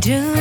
do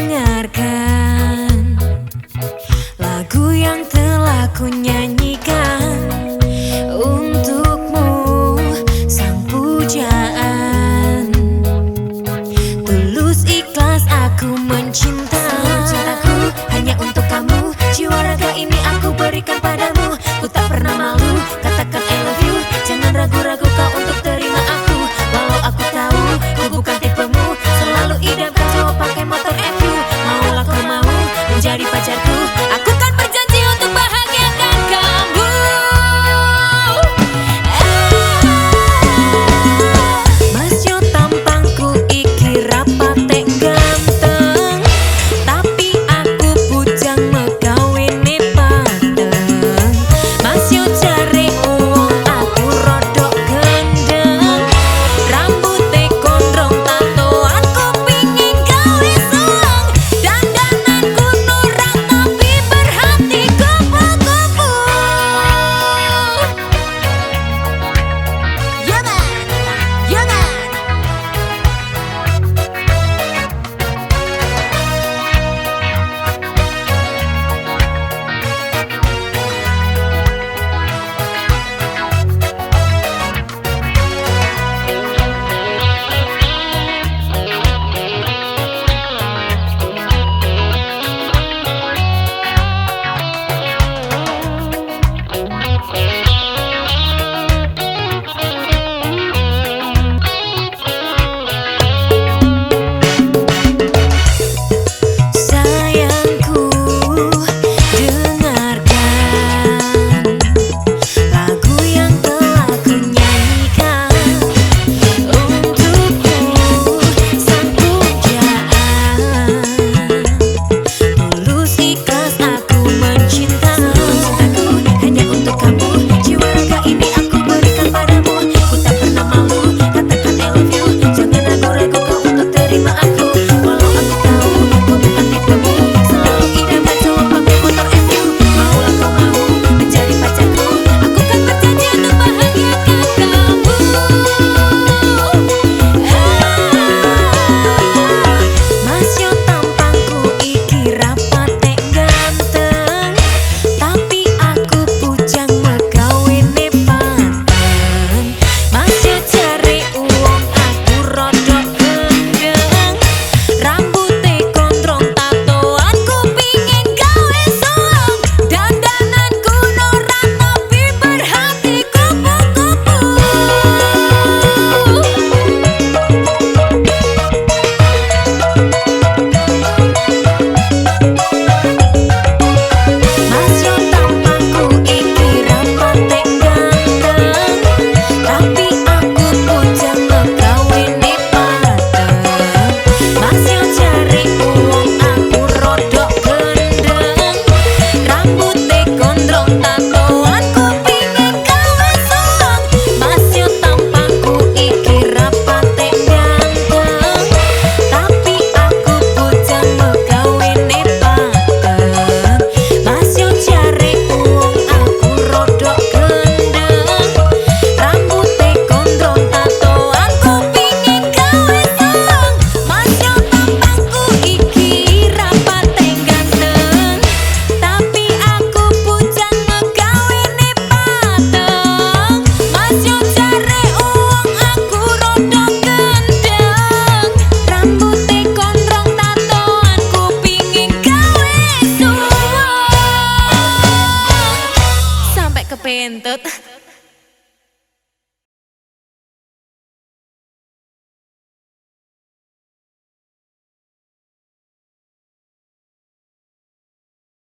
Yep.